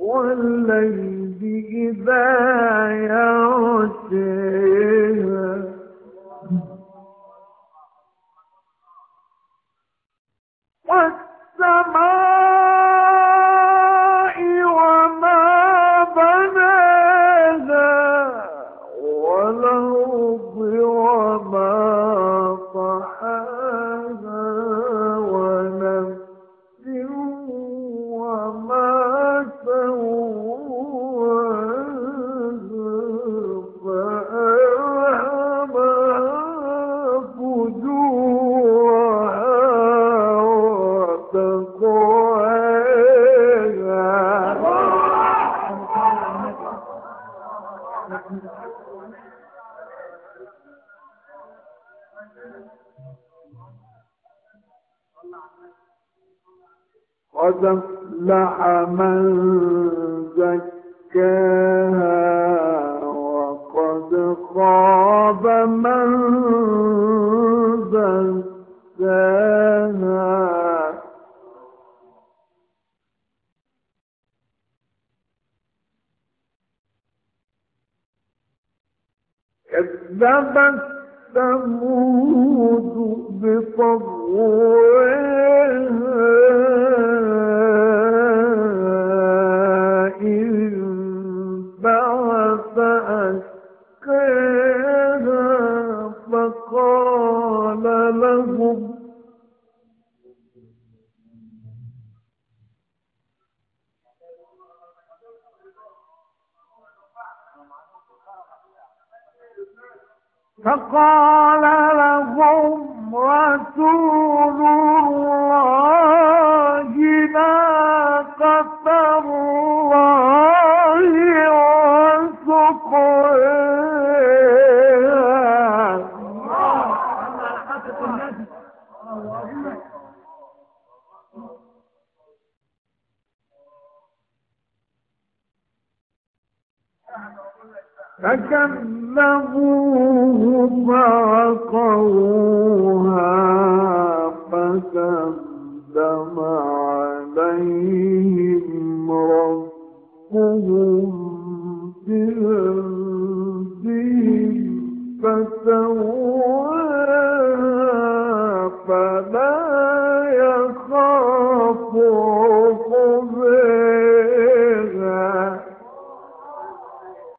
والليل إذا يغشاها والسماء وما بناها والأرض قد افلح من زكاها كذبت ثمود بطغواها بعث فقال لهم فقال لهم رسول الله ناقة الله وسقياها فكذبوه فوقوها فسلم عليهم ربهم بذنبهم فسواها